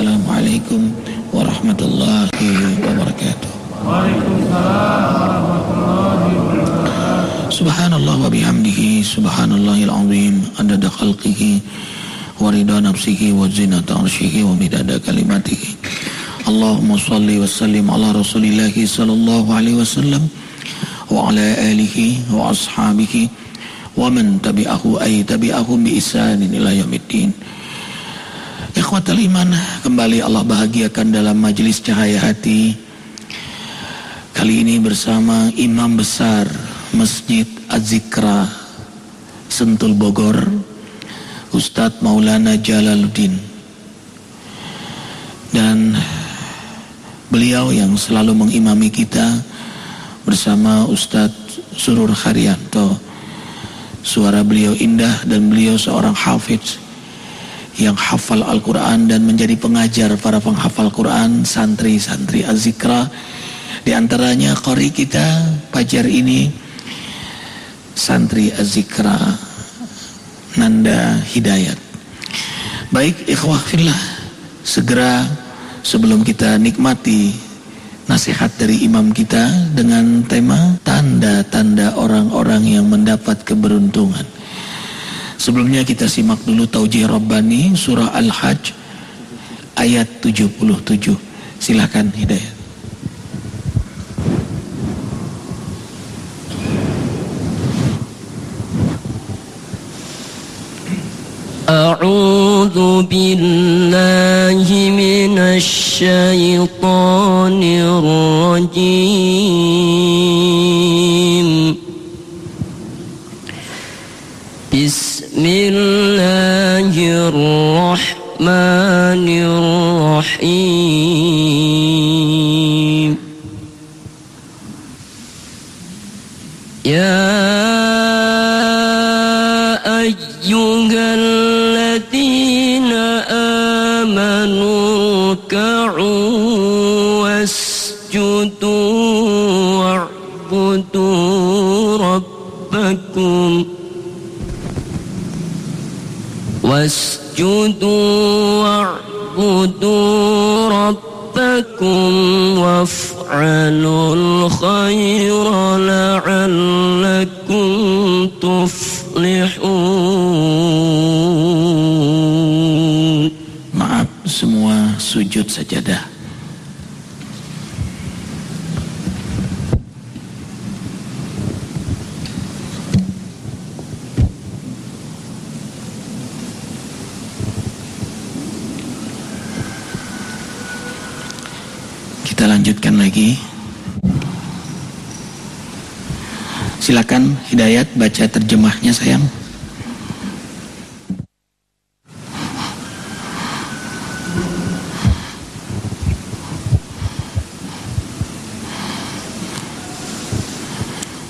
Wassalamualaikum warahmatullahi wabarakatuh. Subhanallah wa bihamdihi subhanallahil azim adada khalqihi wa rida nafsihi wa zinata arshihi wa midada kalimatihi Allahumma salli wa sallim ala rasulillahi sallallahu alaihi wasallam wa ala alihi wa ashabihi wa man tabi'ahu ay tabi'ahum bi isanin ila yaumiddin Ikhwatal iman, kembali Allah bahagiakan dalam majelis cahaya hati. Kali ini bersama Imam Besar Masjid Az-Zikra Sentul Bogor, Ustadz Maulana Jalaluddin. Dan beliau yang selalu mengimami kita bersama Ustadz Surur Haryanto. Suara beliau indah dan beliau seorang hafidz yang hafal Al-Quran dan menjadi pengajar para penghafal Quran, santri-santri Az-Zikra. Di antaranya kori kita, pajar ini, santri Az-Zikra, Nanda Hidayat. Baik, ikhwah fillah, segera sebelum kita nikmati nasihat dari imam kita dengan tema tanda-tanda orang-orang yang mendapat keberuntungan. Sebelumnya kita simak dulu Taujih Rabbani surah Al-Hajj ayat 77. Silahkan Hidayat. أعوذ بالله من الشيطان الرجيم الرحيم. يا أيها الذين آمنوا اركعوا واسجدوا واعبدوا ربكم واسجدوا واعبدوا ربكم وافعلوا الخير لعلكم تفلحون Maaf semua sujud sajadah. Lagi. Silakan Hidayat baca terjemahnya sayang.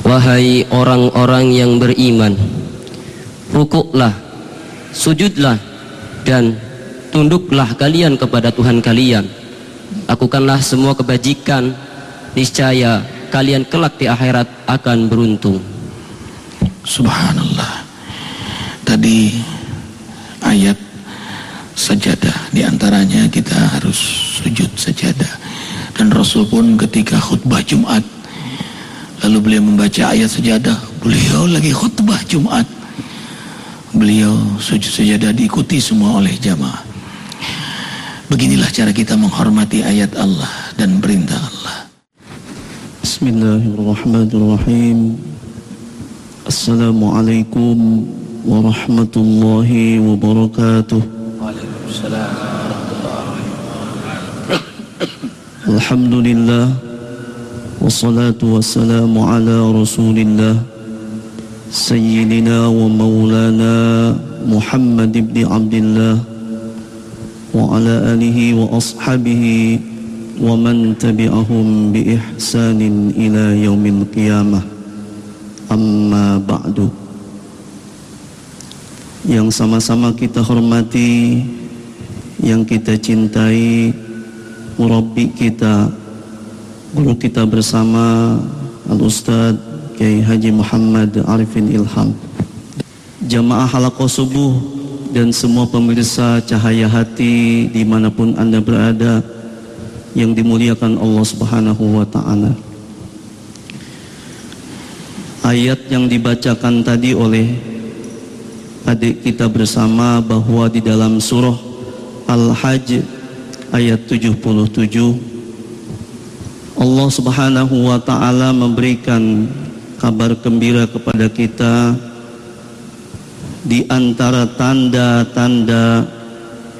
Wahai orang-orang yang beriman Rukuklah Sujudlah Dan tunduklah kalian kepada Tuhan kalian Lakukanlah semua kebajikan Niscaya kalian kelak di akhirat akan beruntung Subhanallah. Tadi ayat sajadah di antaranya kita harus sujud sajadah. Dan Rasul pun ketika khutbah Jumat lalu beliau membaca ayat sajadah, beliau lagi khutbah Jumat. Beliau sujud sajadah diikuti semua oleh jamaah. Beginilah cara kita menghormati ayat Allah dan perintah Allah. Bismillahirrahmanirrahim. Assalamualaikum warahmatullahi wabarakatuh. Alhamdulillah. Wassalatu wassalamu ala rasulillah. Sayyidina wa maulana Muhammad ibn Abdullah Ashabihi Wa man tabi'ahum bi ihsanin ila yaumil qiyamah Amma ba'du Yang sama-sama kita hormati Yang kita cintai Murabbi kita Guru kita bersama Al-Ustaz Kiai Haji Muhammad Arifin Ilham. Jamaah halaqah subuh dan semua pemirsa cahaya hati di mana pun anda berada yang dimuliakan Allah Subhanahu wa Ta'ala. Ayat yang dibacakan tadi oleh adik kita bersama bahwa di dalam surah Al-Hajj ayat 77 Allah Subhanahu wa taala memberikan kabar gembira kepada kita di antara tanda-tanda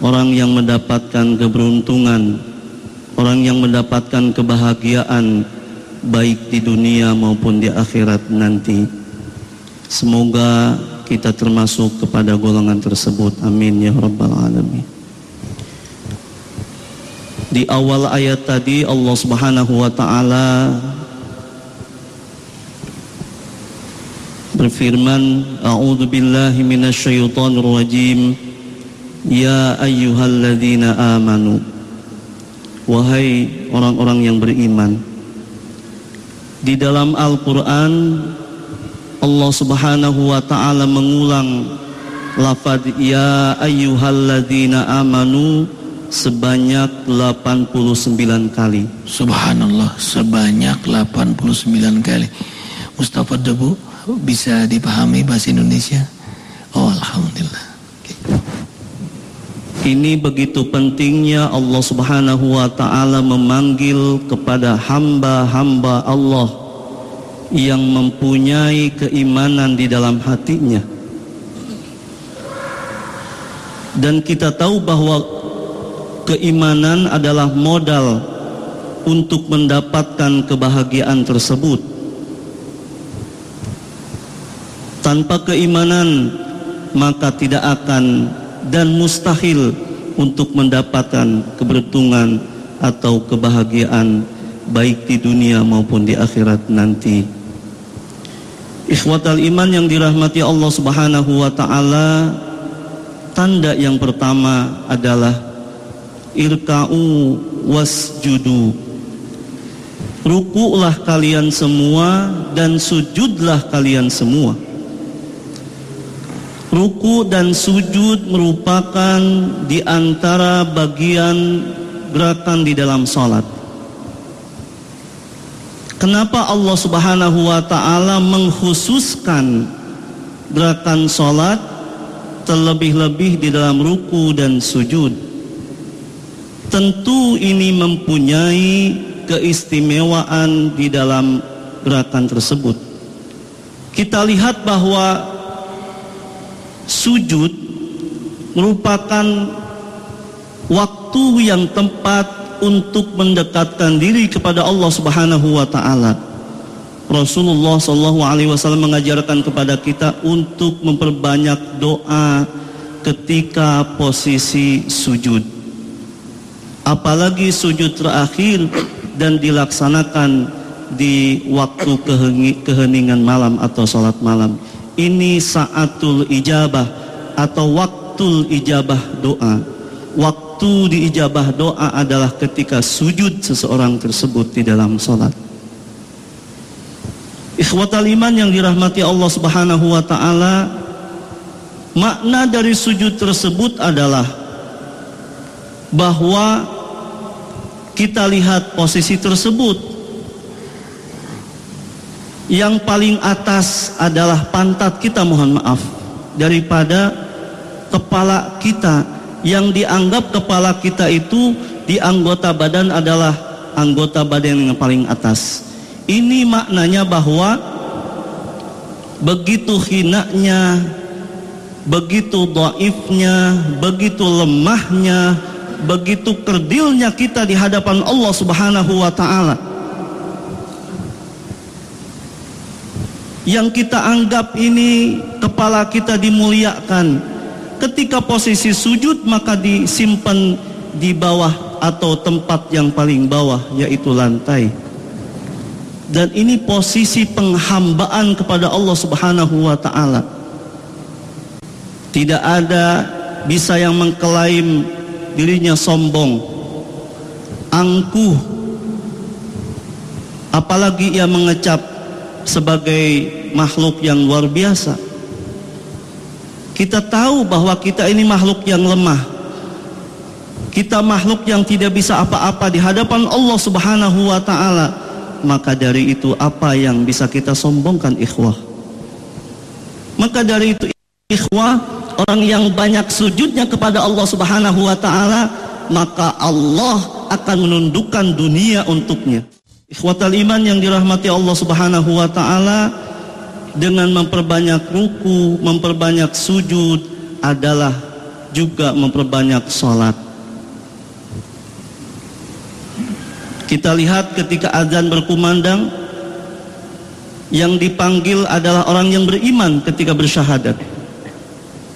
orang yang mendapatkan keberuntungan, orang yang mendapatkan kebahagiaan baik di dunia maupun di akhirat nanti. Semoga kita termasuk kepada golongan tersebut. Amin ya rabbal alamin. Di awal ayat tadi Allah Subhanahu wa taala berfirman A'udzu billahi minasyaitonir rajim Ya ayyuhalladzina amanu Wahai orang-orang yang beriman Di dalam Al-Qur'an Allah Subhanahu wa taala mengulang lafaz ya ayyuhalladzina amanu sebanyak 89 kali. Subhanallah, sebanyak 89 kali. Mustafa Debu bisa dipahami bahasa Indonesia? Oh, alhamdulillah. Okay. Ini begitu pentingnya Allah Subhanahu wa taala memanggil kepada hamba-hamba Allah yang mempunyai keimanan di dalam hatinya. Dan kita tahu bahwa keimanan adalah modal untuk mendapatkan kebahagiaan tersebut. Tanpa keimanan maka tidak akan dan mustahil untuk mendapatkan keberuntungan atau kebahagiaan baik di dunia maupun di akhirat nanti. Ikhwatal iman yang dirahmati Allah Subhanahu wa taala, tanda yang pertama adalah irka'u wasjudu. Ruku'lah kalian semua dan sujudlah kalian semua. Ruku dan sujud merupakan di antara bagian gerakan di dalam salat. Kenapa Allah Subhanahu wa taala mengkhususkan gerakan salat terlebih-lebih di dalam ruku dan sujud? Tentu ini mempunyai keistimewaan di dalam gerakan tersebut. Kita lihat bahwa sujud merupakan waktu yang tepat untuk mendekatkan diri kepada Allah Subhanahu wa taala. Rasulullah Shallallahu alaihi wasallam mengajarkan kepada kita untuk memperbanyak doa ketika posisi sujud. Apalagi sujud terakhir dan dilaksanakan di waktu keheningan malam atau salat malam ini saatul ijabah atau waktul ijabah doa. Waktu diijabah doa adalah ketika sujud seseorang tersebut di dalam salat. Ikhwatal iman yang dirahmati Allah Subhanahu wa taala, makna dari sujud tersebut adalah bahwa kita lihat posisi tersebut yang paling atas adalah pantat kita mohon maaf daripada kepala kita. Yang dianggap kepala kita itu di anggota badan adalah anggota badan yang paling atas. Ini maknanya bahwa begitu hinanya begitu doifnya begitu lemahnya begitu kerdilnya kita di hadapan Allah subhanahu wa ta'ala yang kita anggap ini kepala kita dimuliakan. Ketika posisi sujud maka disimpan di bawah atau tempat yang paling bawah yaitu lantai. Dan ini posisi penghambaan kepada Allah Subhanahu wa taala. Tidak ada bisa yang mengklaim dirinya sombong angkuh. Apalagi ia mengecap sebagai makhluk yang luar biasa. Kita tahu bahwa kita ini makhluk yang lemah. Kita makhluk yang tidak bisa apa-apa di hadapan Allah Subhanahu wa taala. Maka dari itu apa yang bisa kita sombongkan ikhwah? Maka dari itu ikhwah orang yang banyak sujudnya kepada Allah Subhanahu wa taala maka Allah akan menundukkan dunia untuknya. Ikhwatal iman yang dirahmati Allah Subhanahu wa taala dengan memperbanyak ruku, memperbanyak sujud adalah juga memperbanyak salat. Kita lihat ketika azan berkumandang yang dipanggil adalah orang yang beriman ketika bersyahadat.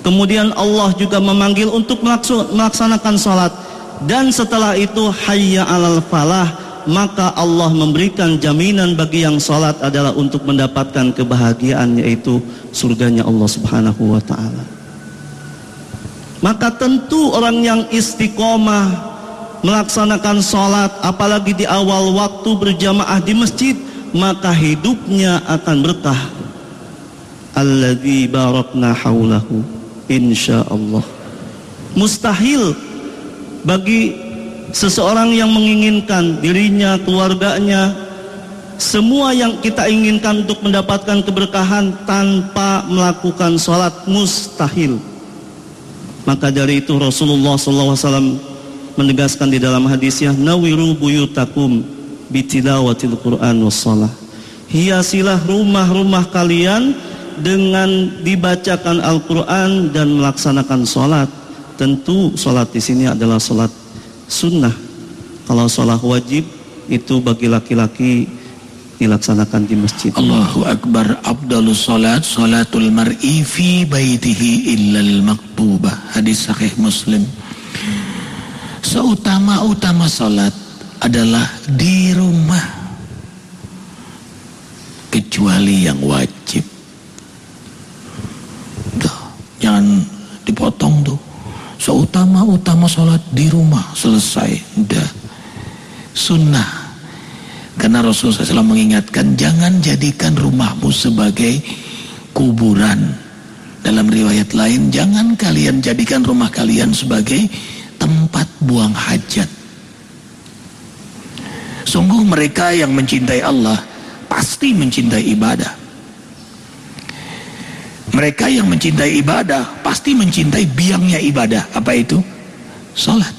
Kemudian Allah juga memanggil untuk melaksanakan salat dan setelah itu hayya alal falah maka Allah memberikan jaminan bagi yang salat adalah untuk mendapatkan kebahagiaan yaitu surganya Allah Subhanahu wa taala. Maka tentu orang yang istiqomah melaksanakan salat apalagi di awal waktu berjamaah di masjid maka hidupnya akan berkah. Alladzi barakna haulahu insyaallah. Mustahil bagi seseorang yang menginginkan dirinya, keluarganya, semua yang kita inginkan untuk mendapatkan keberkahan tanpa melakukan sholat mustahil. Maka dari itu Rasulullah SAW menegaskan di dalam hadisnya, Nawiru buyutakum bitilawatil Quran wassalah. Hiasilah rumah-rumah kalian dengan dibacakan Al-Quran dan melaksanakan sholat Tentu sholat di sini adalah sholat sunnah. Kalau sholat wajib itu bagi laki-laki dilaksanakan di masjid. Allahu Akbar Abdulus salat salatul mar'i fi baitihi illal maktubah. Hadis sahih Muslim. Seutama-utama salat adalah di rumah kecuali yang wajib. Seutama-utama sholat di rumah. Selesai. Udah. Sunnah. Karena Rasulullah SAW mengingatkan jangan jadikan rumahmu sebagai kuburan. Dalam riwayat lain jangan kalian jadikan rumah kalian sebagai tempat buang hajat. Sungguh mereka yang mencintai Allah pasti mencintai ibadah mereka yang mencintai ibadah pasti mencintai biangnya ibadah. Apa itu? Salat.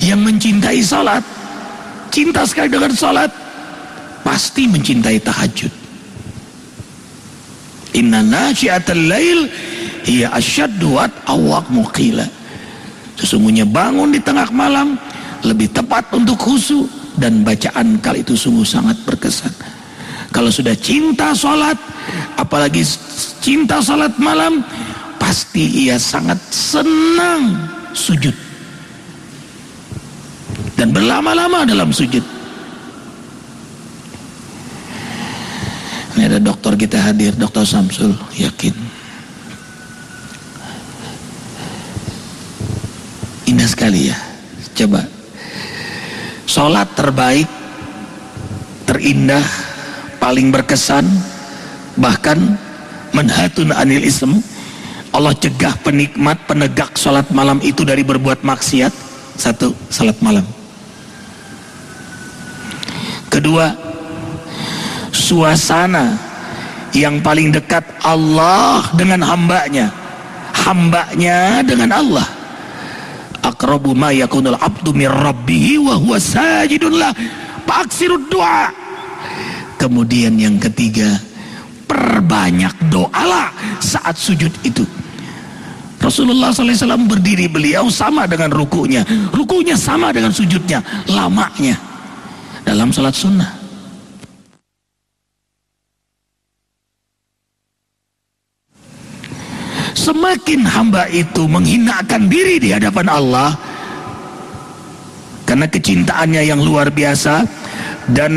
Yang mencintai salat, cinta sekali dengan salat, pasti mencintai tahajud. Inna nasyiatal lail hiya asyaddu awak muqila. Sesungguhnya bangun di tengah malam lebih tepat untuk khusyuk dan bacaan kali itu sungguh sangat berkesan. Kalau sudah cinta sholat, apalagi cinta sholat malam, pasti ia sangat senang sujud. Dan berlama-lama dalam sujud. Ini ada dokter kita hadir, dokter Samsul, yakin. Indah sekali ya. Coba. Sholat terbaik, terindah, paling berkesan bahkan menhatun anil ism Allah cegah penikmat penegak sholat malam itu dari berbuat maksiat. Satu sholat malam. Kedua suasana yang paling dekat Allah dengan hambanya. Hambanya dengan Allah. Akrabu ma yakunul abdu mir rabbihi wa huwa sajidun lah. Doa Kemudian yang ketiga, perbanyak doalah saat sujud itu. Rasulullah SAW berdiri beliau sama dengan rukunya. Rukunya sama dengan sujudnya. Lamanya. Dalam salat sunnah. Semakin hamba itu menghinakan diri di hadapan Allah. Karena kecintaannya yang luar biasa dan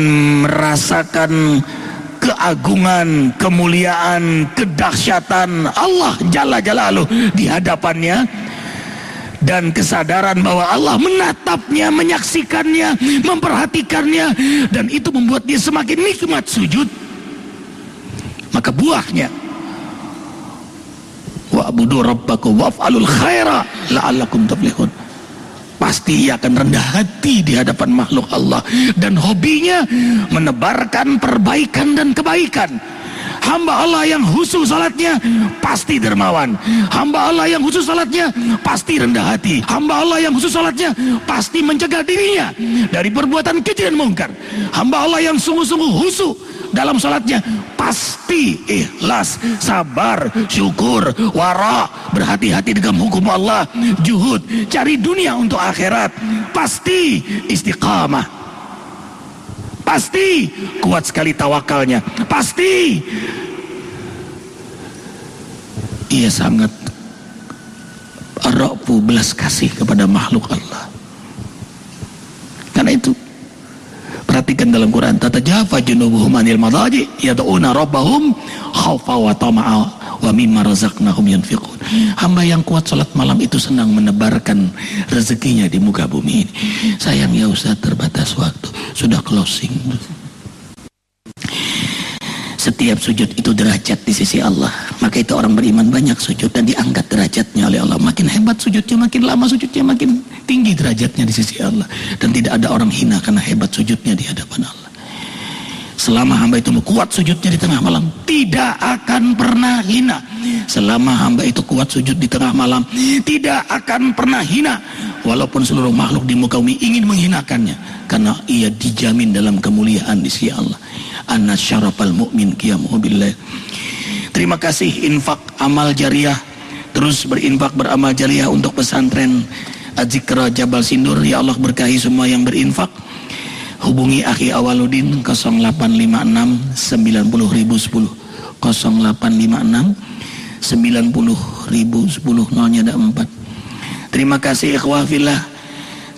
merasakan keagungan, kemuliaan, kedahsyatan Allah Jalla Jalaluh di hadapannya. Dan kesadaran bahwa Allah menatapnya, menyaksikannya, memperhatikannya. Dan itu membuat dia semakin nikmat sujud. Maka buahnya. Wa'budu rabbakum waf'alul khaira la'allakum tuflihun pasti ia akan rendah hati di hadapan makhluk Allah. Dan hobinya menebarkan perbaikan dan kebaikan hamba Allah yang khusus salatnya pasti dermawan. Hamba Allah yang khusus salatnya pasti rendah hati. Hamba Allah yang khusus salatnya pasti mencegah dirinya dari perbuatan keji dan mungkar. Hamba Allah yang sungguh-sungguh khusus dalam salatnya pasti ikhlas, sabar, syukur, wara, berhati-hati dengan hukum Allah, juhud, cari dunia untuk akhirat, pasti istiqamah. Pasti kuat sekali tawakalnya. Pasti ia sangat rabu belas kasih kepada makhluk Allah. Karena itu Perhatikan dalam Quran, tata jafa junubuhum anil madaji yad'una rabbahum khaufa wa tama'a wa mimma razaqnahum yanfiqun. Hamba yang kuat salat malam itu senang menebarkan rezekinya di muka bumi ini. Sayang ya Ustaz terbatas waktu, sudah closing. Setiap sujud itu derajat di sisi Allah. Maka itu orang beriman banyak sujud dan diangkat derajatnya oleh Allah. Makin hebat sujudnya, makin lama sujudnya, makin tinggi derajatnya di sisi Allah. Dan tidak ada orang hina karena hebat sujudnya di hadapan Allah. Selama hamba itu kuat sujudnya di tengah malam, tidak akan pernah hina. Selama hamba itu kuat sujud di tengah malam, tidak akan pernah hina. Walaupun seluruh makhluk di muka bumi ingin menghinakannya. Karena ia dijamin dalam kemuliaan di sisi Allah. Anna syarafal mu'min qiyamuhu billah. Terima kasih infak amal jariah. Terus berinfak beramal jariah untuk pesantren Azikra Jabal Sindur. Ya Allah berkahi semua yang berinfak. Hubungi Akhi Awaludin 0856 90010 0856 90010 nolnya ada 4 Terima kasih ikhwafillah.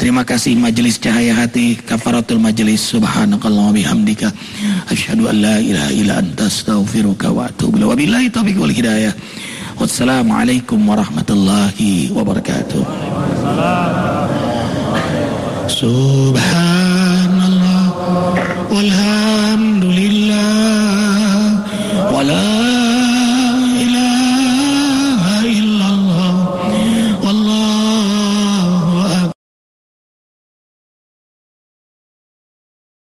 Terima kasih majelis cahaya hati kafaratul majelis subhanakallah wa bihamdika asyhadu an la ilaha illa anta astaghfiruka wa atubu ilaik. Wabillahi taufiq wal hidayah. Wassalamualaikum warahmatullahi wabarakatuh. Subhanallah walhamdulillah wala